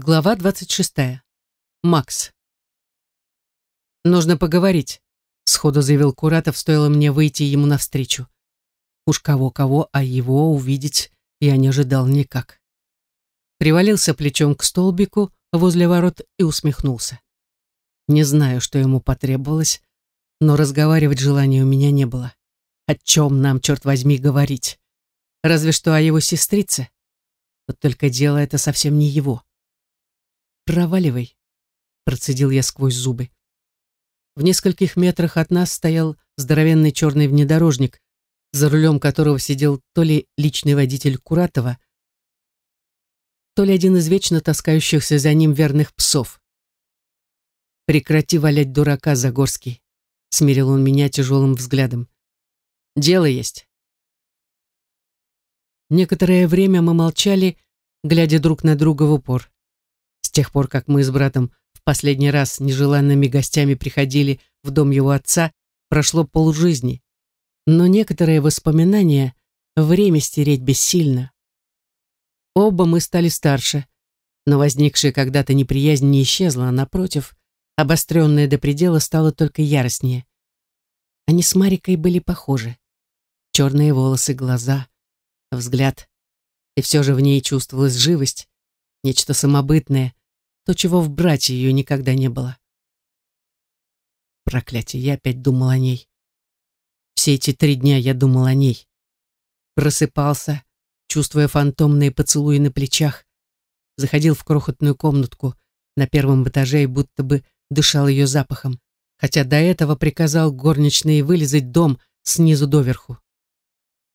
Глава 26. Макс. «Нужно поговорить», — сходу заявил Куратов, стоило мне выйти ему навстречу. Уж кого-кого, а его увидеть я не ожидал никак. Привалился плечом к столбику возле ворот и усмехнулся. Не знаю, что ему потребовалось, но разговаривать желания у меня не было. О чем нам, черт возьми, говорить? Разве что о его сестрице. Вот только дело это совсем не его. «Проваливай», — процедил я сквозь зубы. В нескольких метрах от нас стоял здоровенный черный внедорожник, за рулем которого сидел то ли личный водитель Куратова, то ли один из вечно таскающихся за ним верных псов. «Прекрати валять дурака, Загорский», — смирил он меня тяжелым взглядом. «Дело есть». Некоторое время мы молчали, глядя друг на друга в упор. Тех пор, как мы с братом в последний раз нежеланными гостями приходили в дом его отца, прошло полжизни. Но некоторые воспоминания время стереть бессильно. Оба мы стали старше, но возникшая когда-то неприязнь не исчезла, а напротив, обостренная до предела стала только яростнее. Они с Марикой были похожи. Черные волосы, глаза, взгляд. И все же в ней чувствовалась живость, нечто самобытное, то, чего в брате ее никогда не было. Проклятие, я опять думал о ней. Все эти три дня я думал о ней. Просыпался, чувствуя фантомные поцелуи на плечах, заходил в крохотную комнатку на первом этаже и будто бы дышал ее запахом, хотя до этого приказал горничной вылезать дом снизу доверху.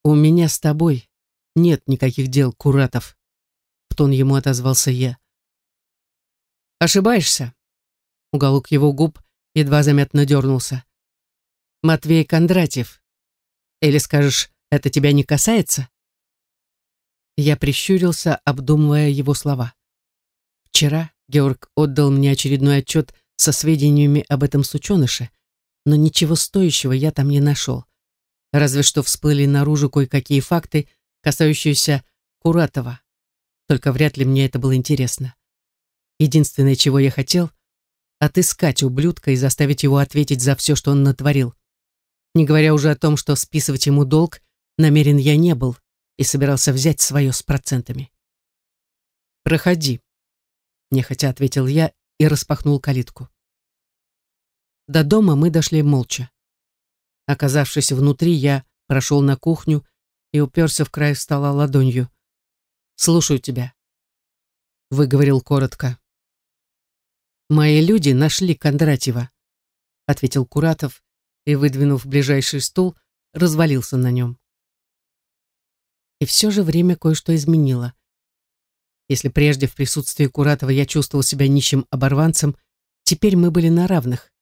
«У меня с тобой нет никаких дел, Куратов», — в тон ему отозвался я. Ошибаешься. Уголок его губ едва заметно дернулся. Матвей Кондратьев. Или скажешь, это тебя не касается? Я прищурился, обдумывая его слова. Вчера Георг отдал мне очередной отчет со сведениями об этом сученыше, но ничего стоящего я там не нашел. Разве что всплыли наружу кое-какие факты, касающиеся Куратова. Только вряд ли мне это было интересно. Единственное, чего я хотел — отыскать ублюдка и заставить его ответить за все, что он натворил. Не говоря уже о том, что списывать ему долг намерен я не был и собирался взять свое с процентами. «Проходи», — нехотя ответил я и распахнул калитку. До дома мы дошли молча. Оказавшись внутри, я прошел на кухню и уперся в край стола ладонью. «Слушаю тебя», — выговорил коротко. «Мои люди нашли Кондратьева», — ответил Куратов и, выдвинув ближайший стул, развалился на нем. И все же время кое-что изменило. Если прежде в присутствии Куратова я чувствовал себя нищим оборванцем, теперь мы были на равных.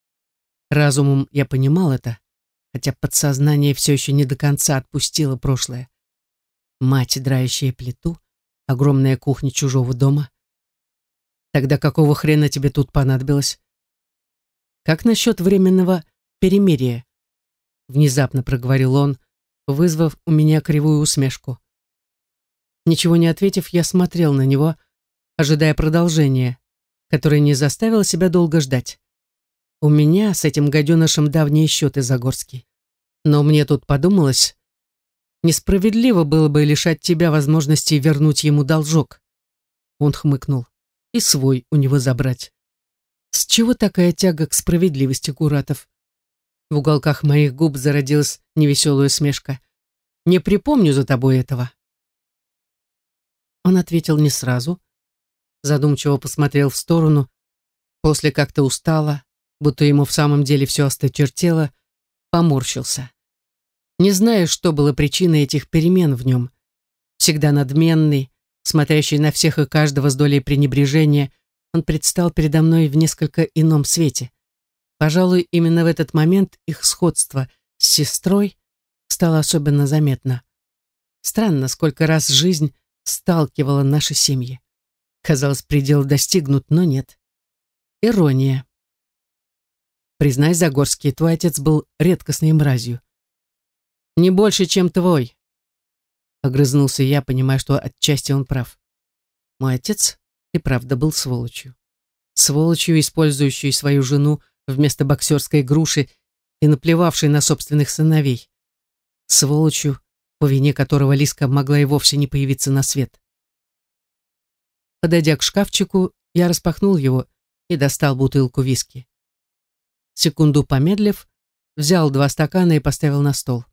Разумом я понимал это, хотя подсознание все еще не до конца отпустило прошлое. Мать, драющая плиту, огромная кухня чужого дома, Тогда какого хрена тебе тут понадобилось? Как насчет временного перемирия? Внезапно проговорил он, вызвав у меня кривую усмешку. Ничего не ответив, я смотрел на него, ожидая продолжения, которое не заставило себя долго ждать. У меня с этим гаденышем давние счеты, Загорский. Но мне тут подумалось, несправедливо было бы лишать тебя возможности вернуть ему должок. Он хмыкнул и свой у него забрать. С чего такая тяга к справедливости, Куратов? В уголках моих губ зародилась невеселая смешка. Не припомню за тобой этого. Он ответил не сразу, задумчиво посмотрел в сторону, после как-то устало, будто ему в самом деле все осточертело, поморщился. Не знаю, что было причиной этих перемен в нем. Всегда надменный, смотрящий на всех и каждого с долей пренебрежения, он предстал передо мной в несколько ином свете. Пожалуй, именно в этот момент их сходство с сестрой стало особенно заметно. Странно, сколько раз жизнь сталкивала наши семьи. Казалось, предел достигнут, но нет. Ирония. Признай, Загорский, твой отец был редкостной мразью. Не больше, чем твой, Огрызнулся я, понимая, что отчасти он прав. Мой отец? и правда был сволочью. Сволочью, использующей свою жену вместо боксерской груши и наплевавшей на собственных сыновей. Сволочью, по вине которого Лиска могла и вовсе не появиться на свет. Подойдя к шкафчику, я распахнул его и достал бутылку виски. Секунду помедлив, взял два стакана и поставил на стол.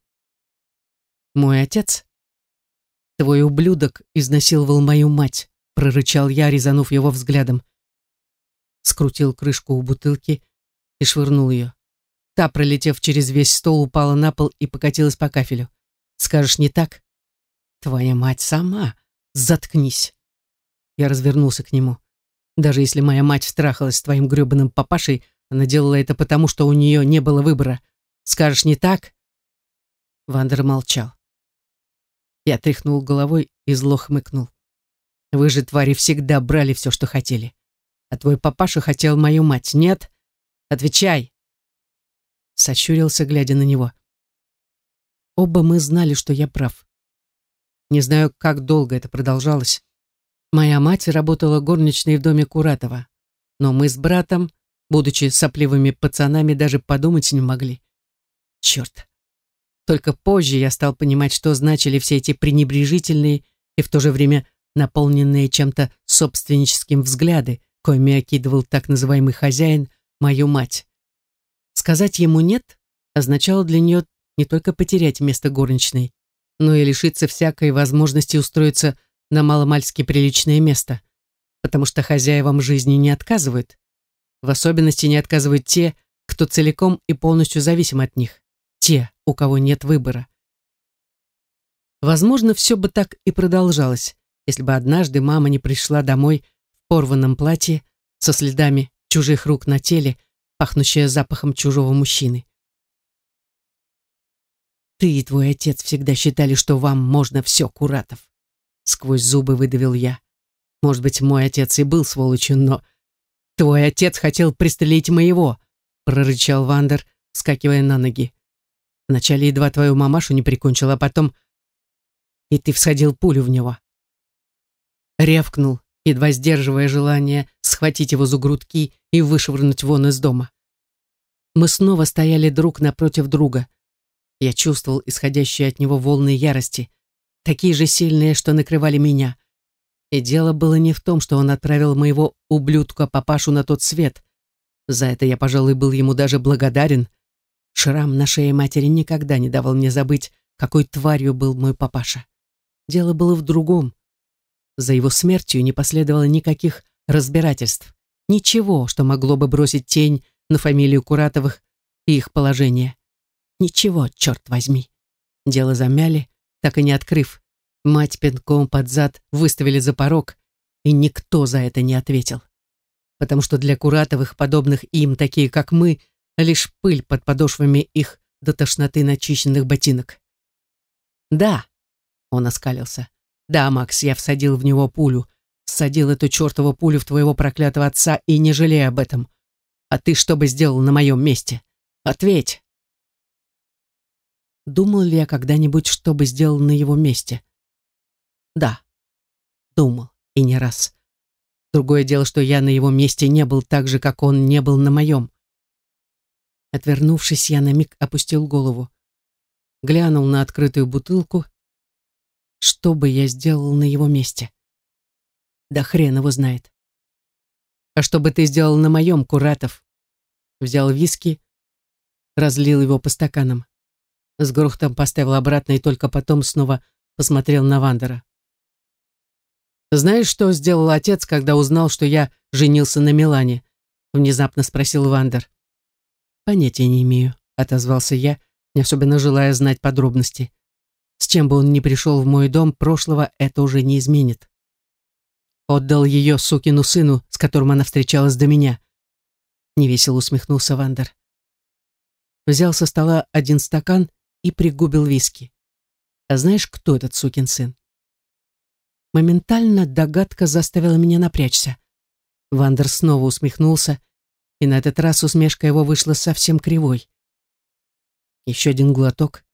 «Мой отец, твой ублюдок, изнасиловал мою мать», прорычал я, резанув его взглядом. Скрутил крышку у бутылки и швырнул ее. Та, пролетев через весь стол, упала на пол и покатилась по кафелю. «Скажешь, не так?» «Твоя мать сама! Заткнись!» Я развернулся к нему. Даже если моя мать страхалась с твоим грёбаным папашей, она делала это потому, что у нее не было выбора. Скажешь, не так?» Вандер молчал. Я тряхнул головой и зло хмыкнул. «Вы же, твари, всегда брали все, что хотели. А твой папаша хотел мою мать, нет? Отвечай!» Сощурился, глядя на него. Оба мы знали, что я прав. Не знаю, как долго это продолжалось. Моя мать работала горничной в доме Куратова, но мы с братом, будучи сопливыми пацанами, даже подумать не могли. Черт. Только позже я стал понимать, что значили все эти пренебрежительные и в то же время наполненные чем-то собственническим взгляды, коими окидывал так называемый хозяин мою мать. Сказать ему «нет» означало для нее не только потерять место горничной, но и лишиться всякой возможности устроиться на маломальски приличное место, потому что хозяевам жизни не отказывают. В особенности не отказывают те, кто целиком и полностью зависим от них, те, у кого нет выбора. Возможно, все бы так и продолжалось, если бы однажды мама не пришла домой в порванном платье со следами чужих рук на теле, пахнущее запахом чужого мужчины. Ты и твой отец всегда считали, что вам можно все, Куратов. Сквозь зубы выдавил я. Может быть, мой отец и был сволочью, но... Твой отец хотел пристрелить моего, прорычал Вандер, вскакивая на ноги. Вначале едва твою мамашу не прикончил, а потом... И ты всадил пулю в него. Ревкнул, едва сдерживая желание схватить его за грудки и вышвырнуть вон из дома. Мы снова стояли друг напротив друга. Я чувствовал исходящие от него волны ярости, такие же сильные, что накрывали меня. И дело было не в том, что он отправил моего ублюдка-папашу на тот свет. За это я, пожалуй, был ему даже благодарен. Шрам на шее матери никогда не давал мне забыть, какой тварью был мой папаша. Дело было в другом. За его смертью не последовало никаких разбирательств. Ничего, что могло бы бросить тень на фамилию Куратовых и их положение. Ничего, черт возьми. Дело замяли, так и не открыв. Мать пинком под зад выставили за порог, и никто за это не ответил. Потому что для Куратовых, подобных им, такие как мы, лишь пыль под подошвами их до тошноты начищенных ботинок. «Да», — он оскалился, — «да, Макс, я всадил в него пулю, всадил эту чертову пулю в твоего проклятого отца и не жалея об этом. А ты что бы сделал на моем месте? Ответь!» Думал ли я когда-нибудь, что бы сделал на его месте? Да, думал, и не раз. Другое дело, что я на его месте не был так же, как он не был на моем. Отвернувшись, я на миг опустил голову. Глянул на открытую бутылку. Что бы я сделал на его месте? Да хрен его знает. А что бы ты сделал на моем, Куратов? Взял виски, разлил его по стаканам. С грохотом поставил обратно и только потом снова посмотрел на Вандера. «Знаешь, что сделал отец, когда узнал, что я женился на Милане?» Внезапно спросил Вандер. «Понятия не имею», — отозвался я, не особенно желая знать подробности. С чем бы он ни пришел в мой дом, прошлого это уже не изменит. Отдал ее сукину сыну, с которым она встречалась до меня. Невесело усмехнулся Вандер. Взял со стола один стакан и пригубил виски. А знаешь, кто этот сукин сын? Моментально догадка заставила меня напрячься. Вандер снова усмехнулся, и на этот раз усмешка его вышла совсем кривой. Еще один глоток.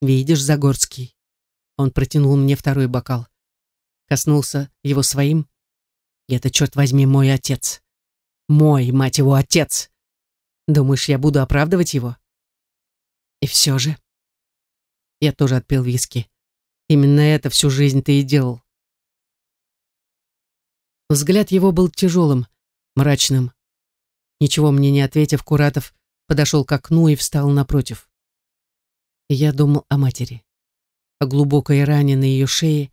«Видишь, Загорский?» Он протянул мне второй бокал. Коснулся его своим. И это, черт возьми, мой отец. Мой, мать его, отец. Думаешь, я буду оправдывать его? И все же... Я тоже отпил виски. Именно это всю жизнь ты и делал. Взгляд его был тяжелым, мрачным. Ничего мне не ответив, Куратов подошел к окну и встал напротив. Я думал о матери, о глубокой ране на ее шее,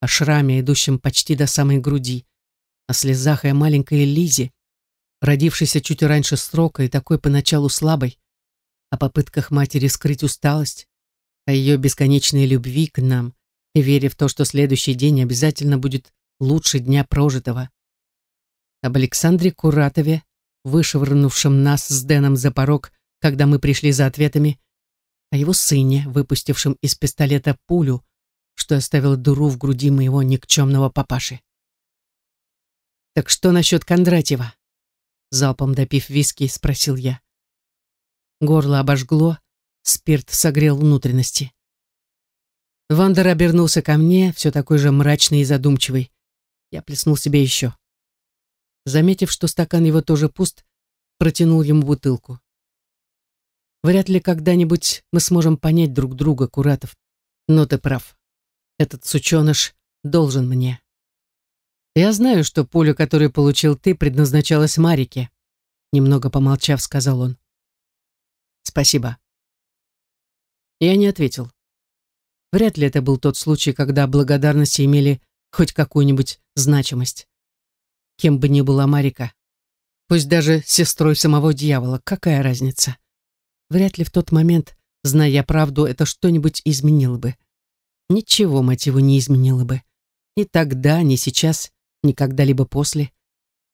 о шраме, идущем почти до самой груди, о слезах и о маленькой Лизе, родившейся чуть раньше срока и такой поначалу слабой, о попытках матери скрыть усталость, о ее бесконечной любви к нам и вере в то, что следующий день обязательно будет лучше дня прожитого. Об Александре Куратове, вышвырнувшем нас с Дэном за порог, когда мы пришли за ответами, о его сыне, выпустившем из пистолета пулю, что оставил дыру в груди моего никчемного папаши. «Так что насчет Кондратьева?» Залпом допив виски, спросил я. Горло обожгло, спирт согрел внутренности. Вандер обернулся ко мне, все такой же мрачный и задумчивый. Я плеснул себе еще. Заметив, что стакан его тоже пуст, протянул ему бутылку. Вряд ли когда-нибудь мы сможем понять друг друга, Куратов. Но ты прав. Этот сученыш должен мне. Я знаю, что пуля, которую получил ты, предназначалась Марике. Немного помолчав, сказал он. Спасибо. Я не ответил. Вряд ли это был тот случай, когда благодарности имели хоть какую-нибудь значимость. Кем бы ни была Марика, пусть даже сестрой самого дьявола, какая разница? Вряд ли в тот момент, зная правду, это что-нибудь изменило бы. Ничего мотиву не изменило бы. Ни тогда, ни сейчас, ни когда-либо после.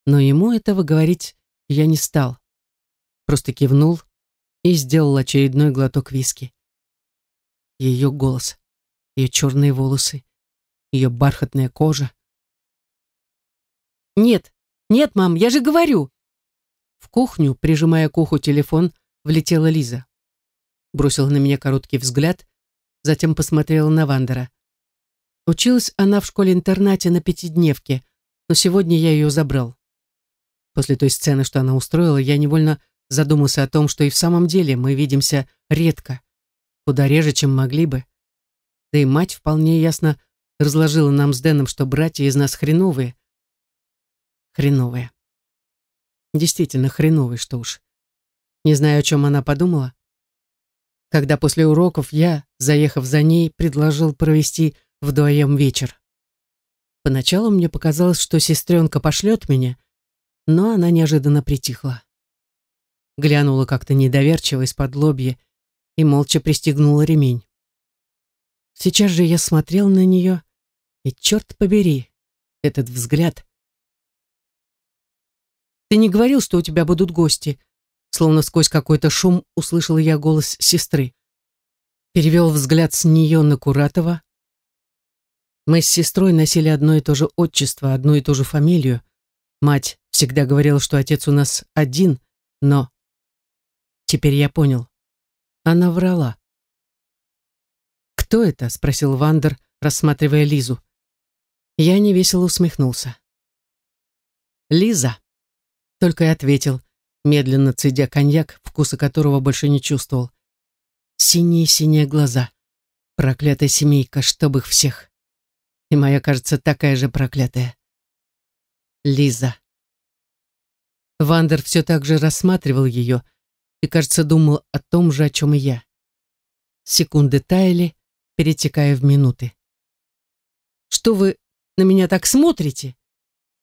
Но ему этого говорить я не стал. Просто кивнул и сделал очередной глоток виски. Ее голос, ее черные волосы, ее бархатная кожа. «Нет, нет, мам, я же говорю!» В кухню, прижимая к уху телефон, влетела Лиза. Бросила на меня короткий взгляд, затем посмотрела на Вандера. Училась она в школе-интернате на пятидневке, но сегодня я ее забрал. После той сцены, что она устроила, я невольно задумался о том, что и в самом деле мы видимся редко, куда реже, чем могли бы. Да и мать вполне ясно разложила нам с Дэном, что братья из нас хреновые, хреновая. Действительно хреновый, что уж. Не знаю, о чем она подумала. Когда после уроков я, заехав за ней, предложил провести вдвоем вечер. Поначалу мне показалось, что сестренка пошлет меня, но она неожиданно притихла. Глянула как-то недоверчиво из-под лобья и молча пристегнула ремень. Сейчас же я смотрел на нее, и черт побери, этот взгляд, ты не говорил, что у тебя будут гости?» Словно сквозь какой-то шум услышал я голос сестры. Перевел взгляд с нее на Куратова. Мы с сестрой носили одно и то же отчество, одну и ту же фамилию. Мать всегда говорила, что отец у нас один, но... Теперь я понял. Она врала. «Кто это?» — спросил Вандер, рассматривая Лизу. Я невесело усмехнулся. «Лиза», только и ответил, медленно цедя коньяк, вкуса которого больше не чувствовал. Синие-синие глаза. Проклятая семейка, чтоб их всех. И моя, кажется, такая же проклятая. Лиза. Вандер все так же рассматривал ее и, кажется, думал о том же, о чем и я. Секунды таяли, перетекая в минуты. «Что вы на меня так смотрите?»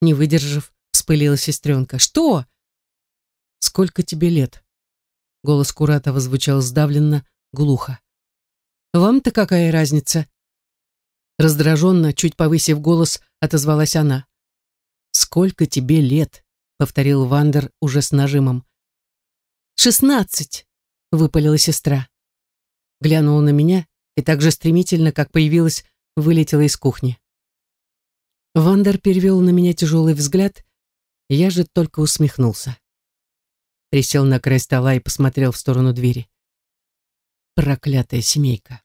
Не выдержав, вспылила сестренка. «Что?» «Сколько тебе лет?» Голос Куратова звучал сдавленно, глухо. «Вам-то какая разница?» Раздраженно, чуть повысив голос, отозвалась она. «Сколько тебе лет?» — повторил Вандер уже с нажимом. «Шестнадцать!» — выпалила сестра. Глянула на меня и так же стремительно, как появилась, вылетела из кухни. Вандер перевел на меня тяжелый взгляд я же только усмехнулся. Присел на край стола и посмотрел в сторону двери. Проклятая семейка.